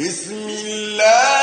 بسم الله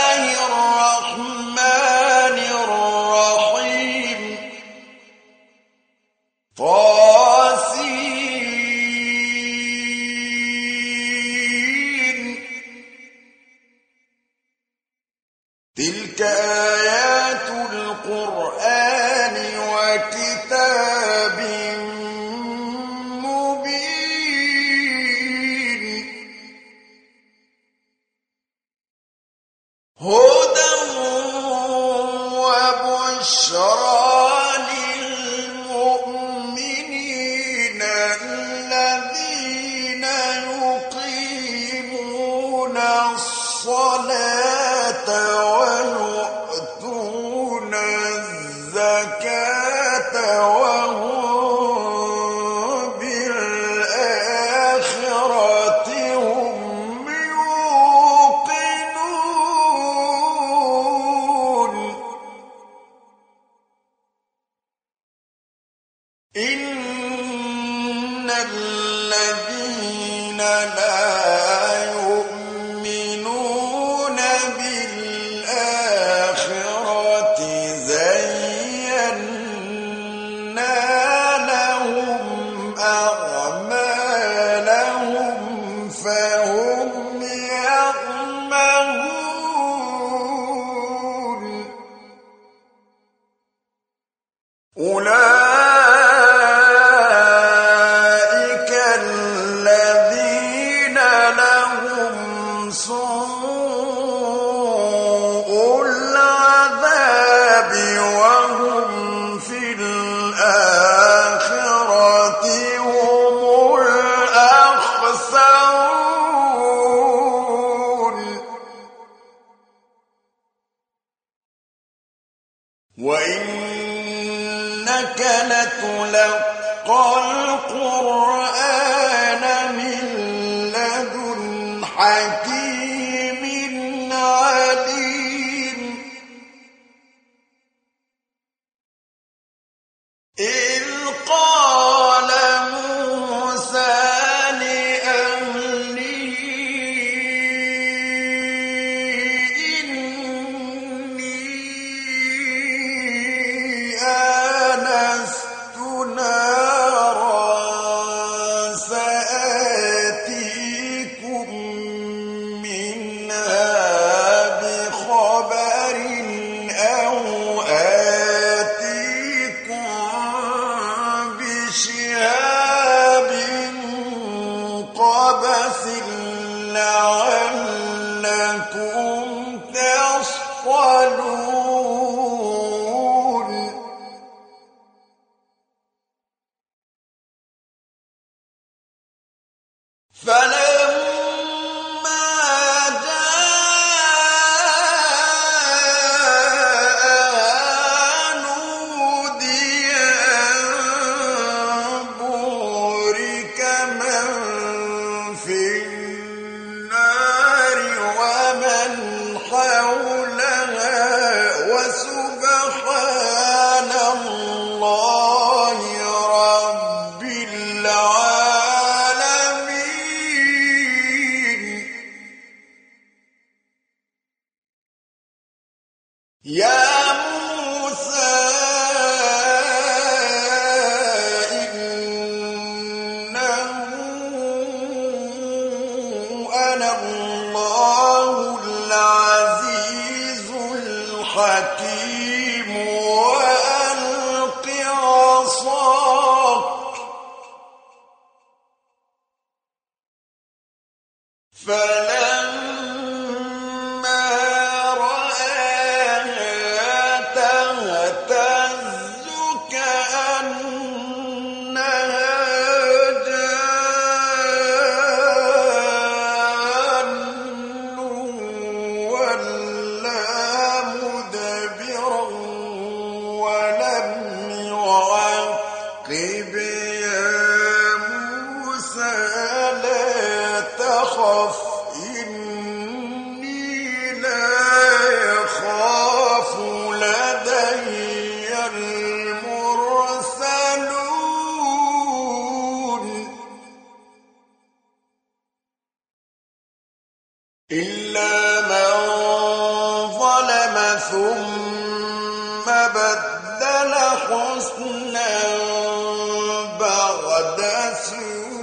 بعد سوء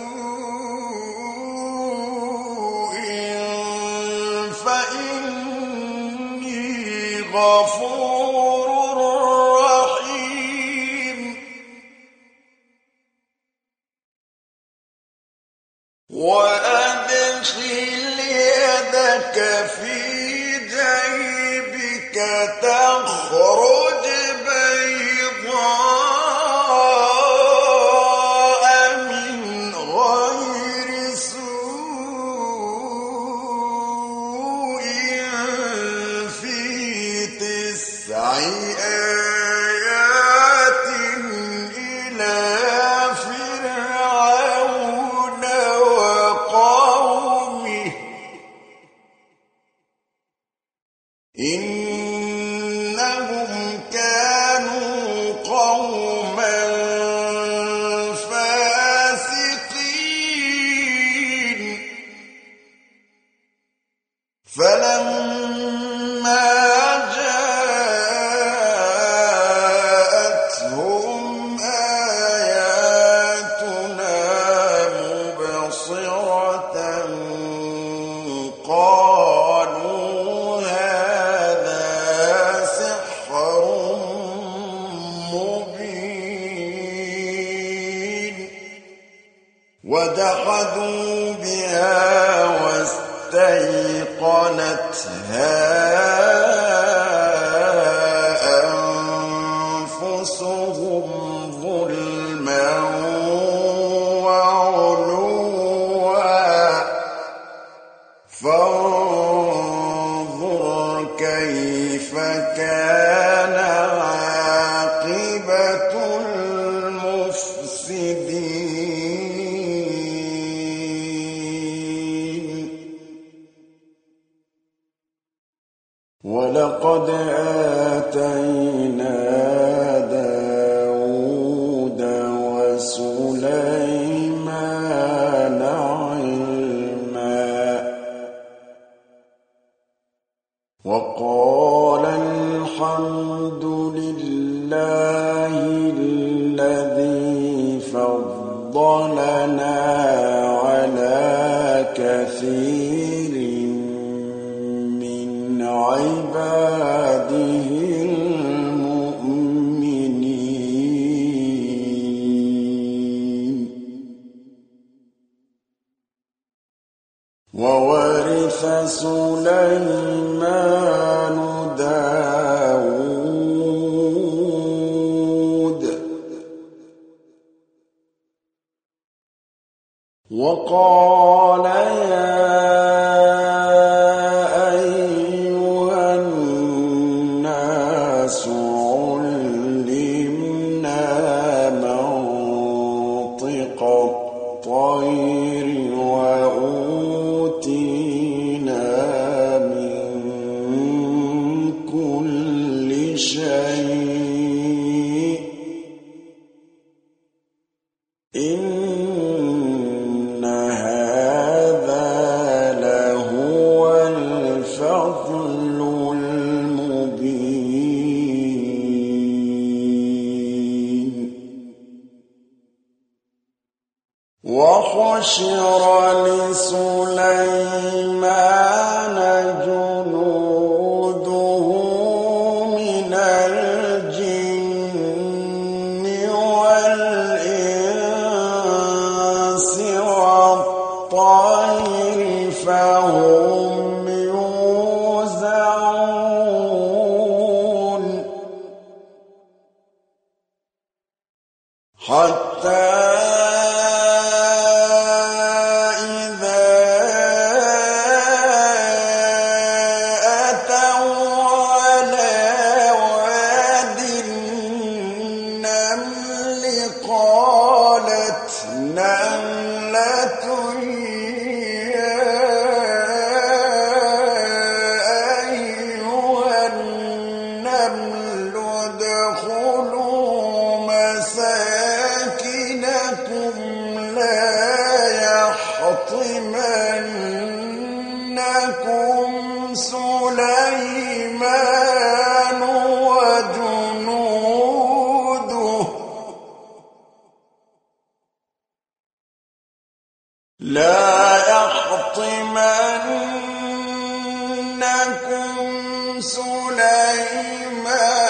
أنفسهم ظلما شيء السماوات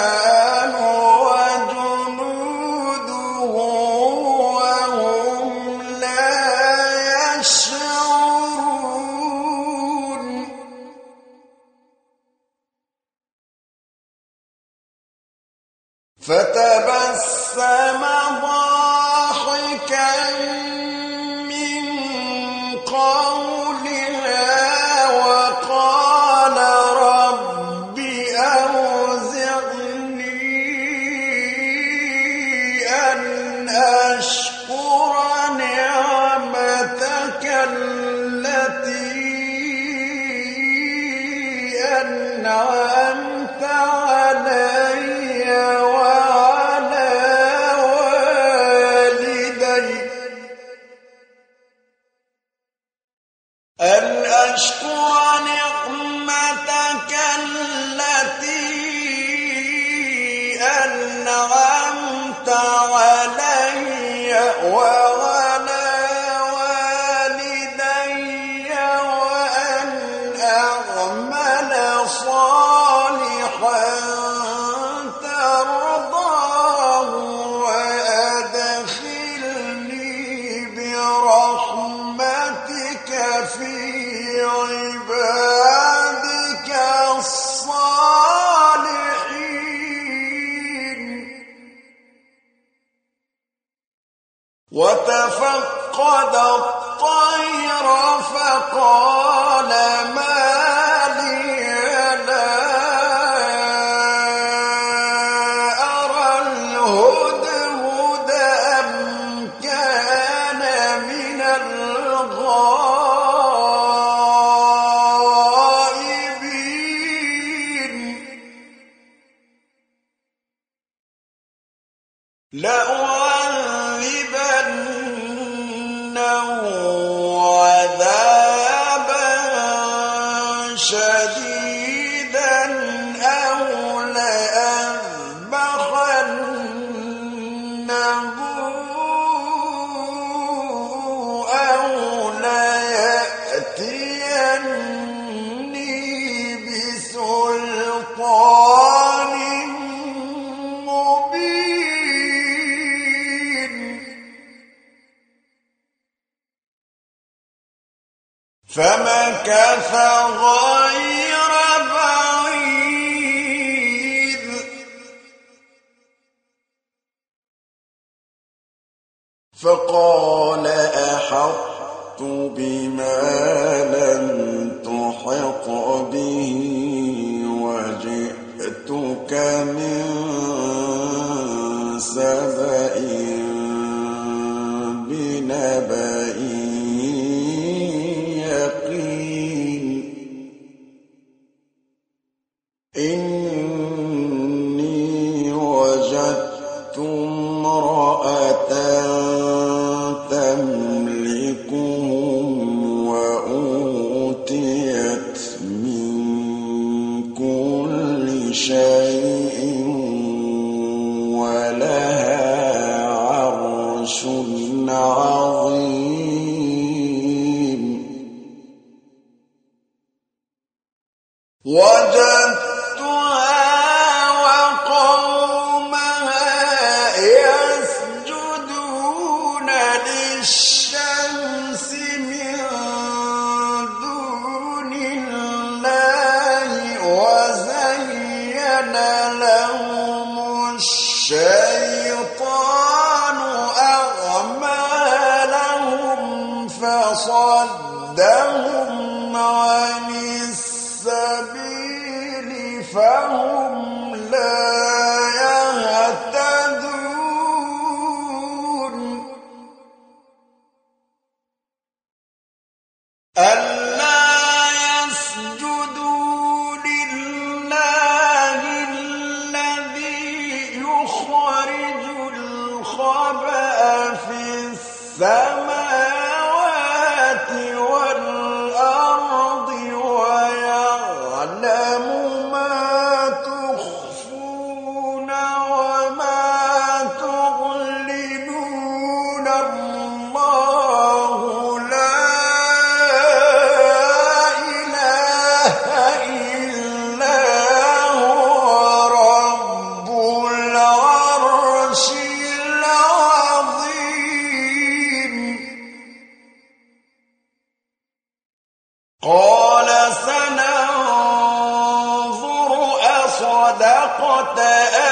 قال سننظر أصدقت أم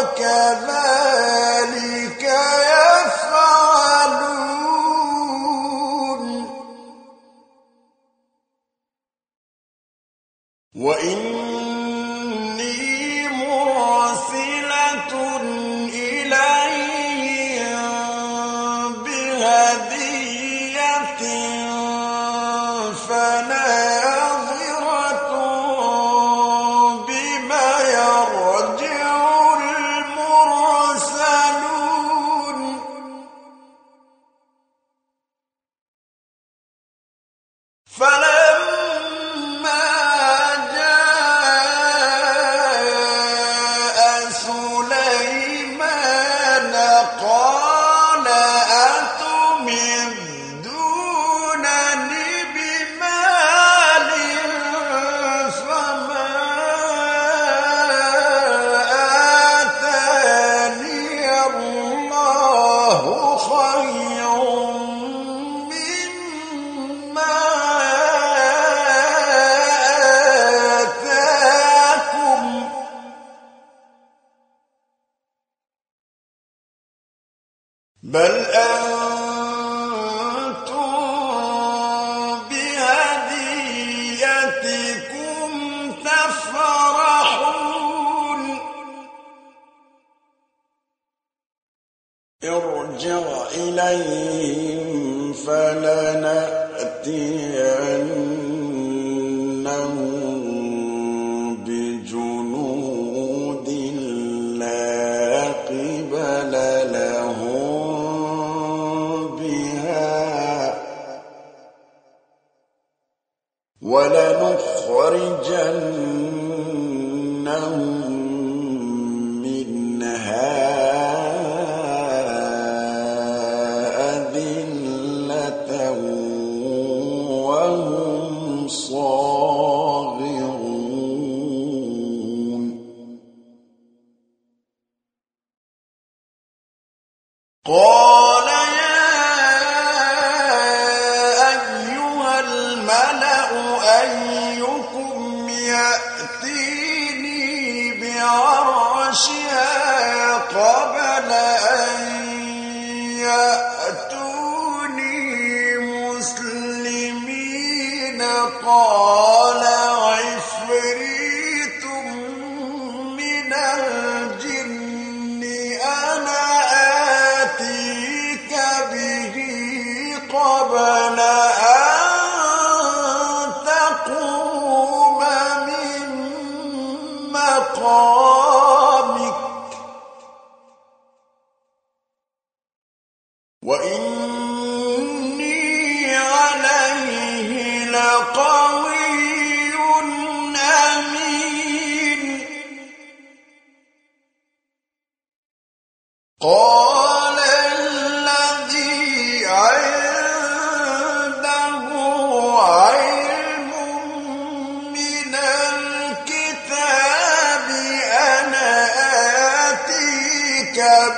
وكذلك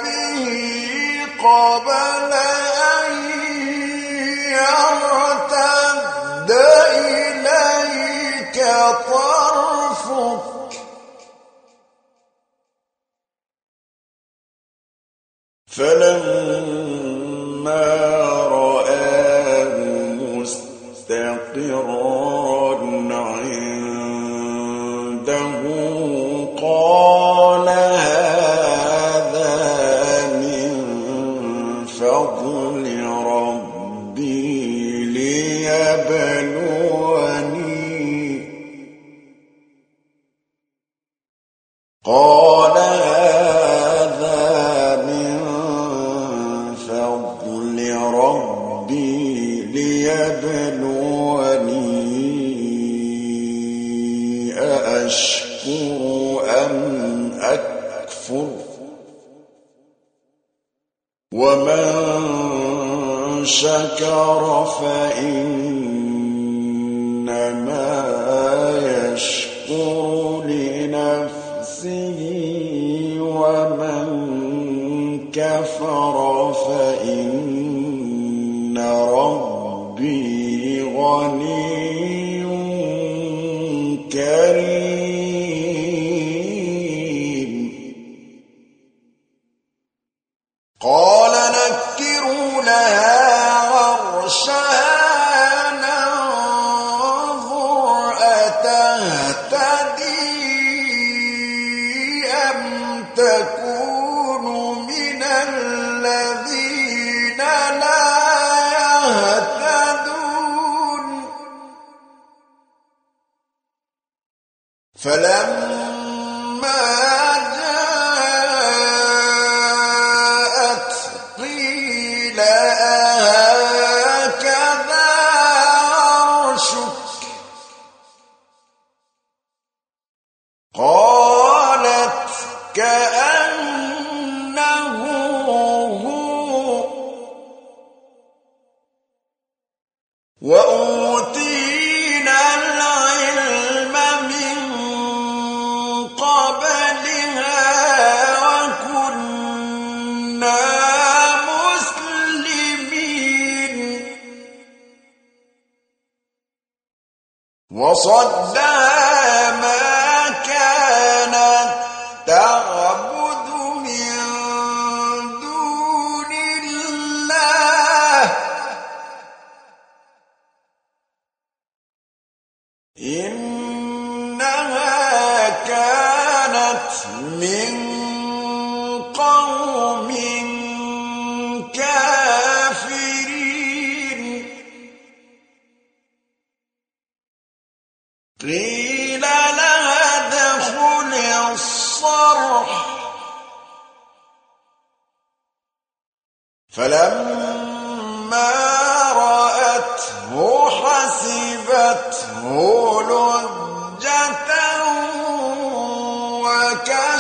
به قبل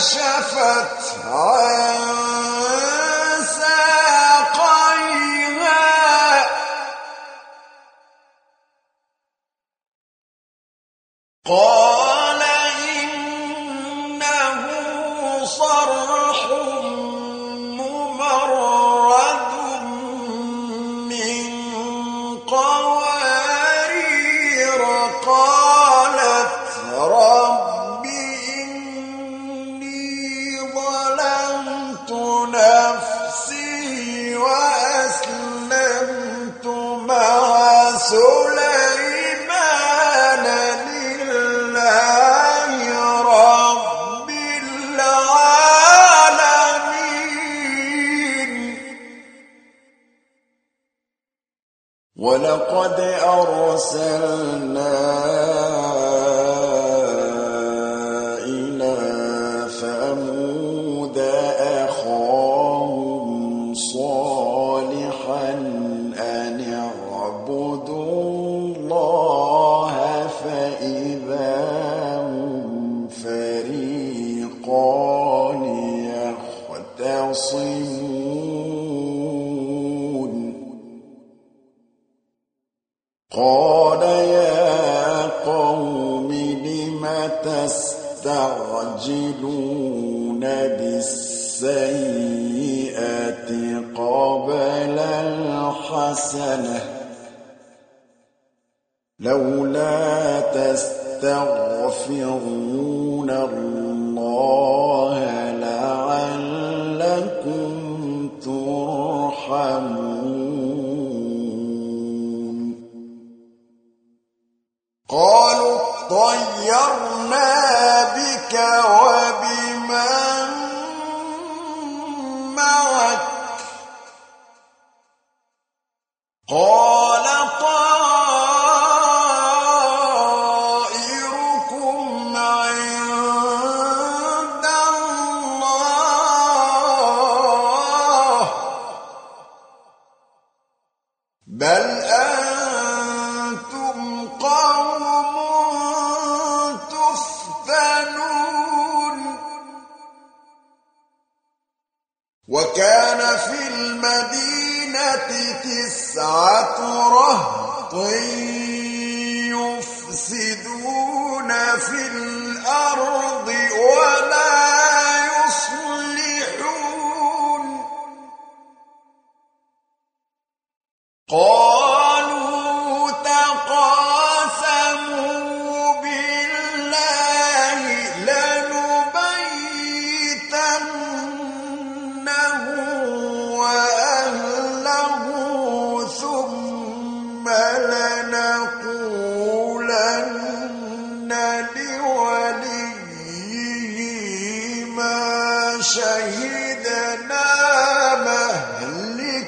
كشفت عن حسنة. لولا تستغفرون الله لعلكم ترحمون. قالوا اطيرنا بك و Oh. تسعة رهط.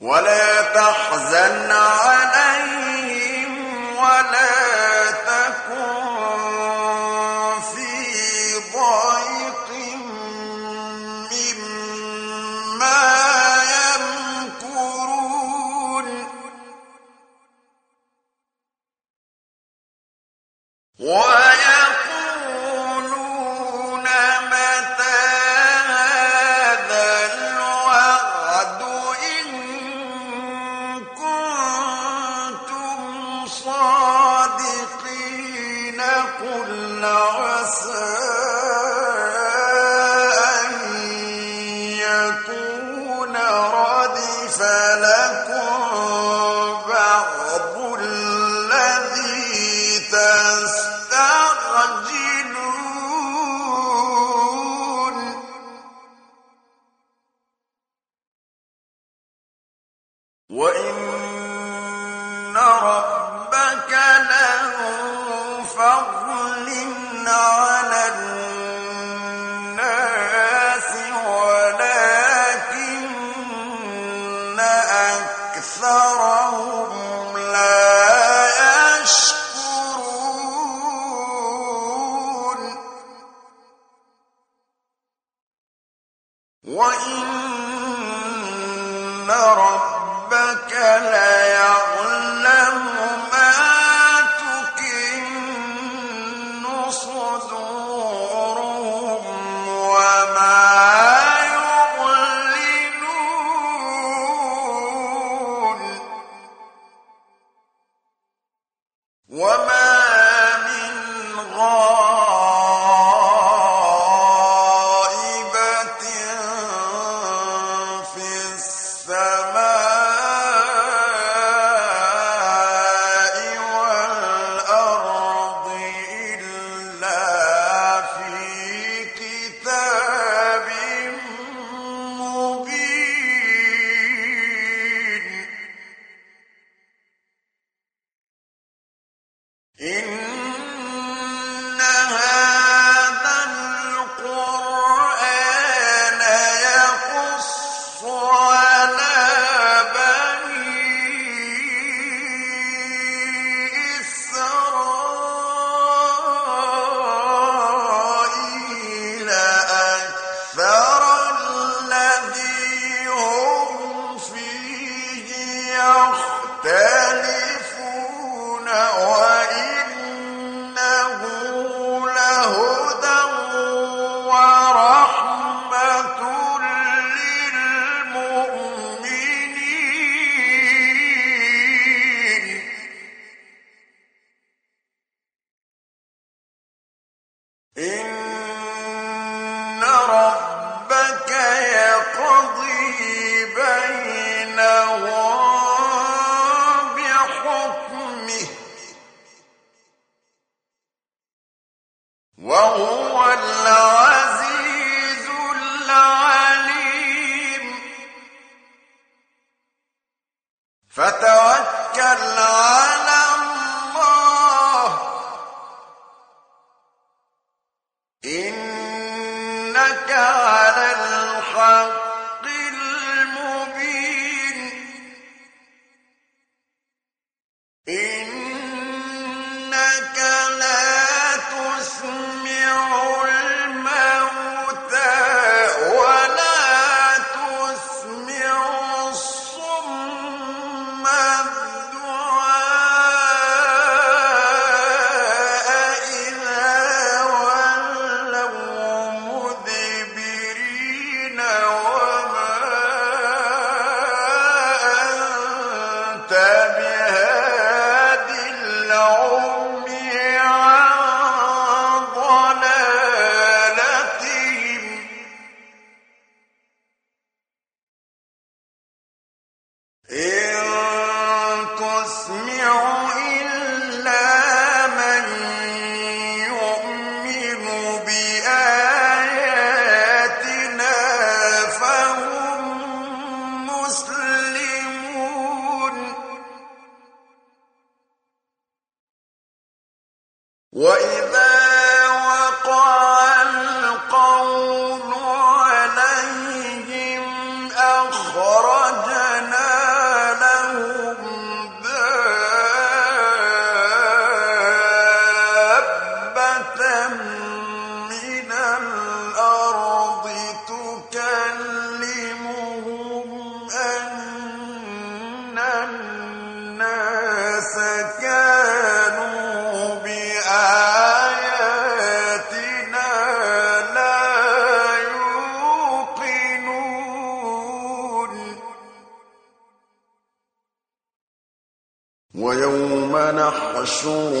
ولا تحزن الأرض تكلمهم أن الناس كانوا بآياتنا لا يوقنون. ويوم نحشر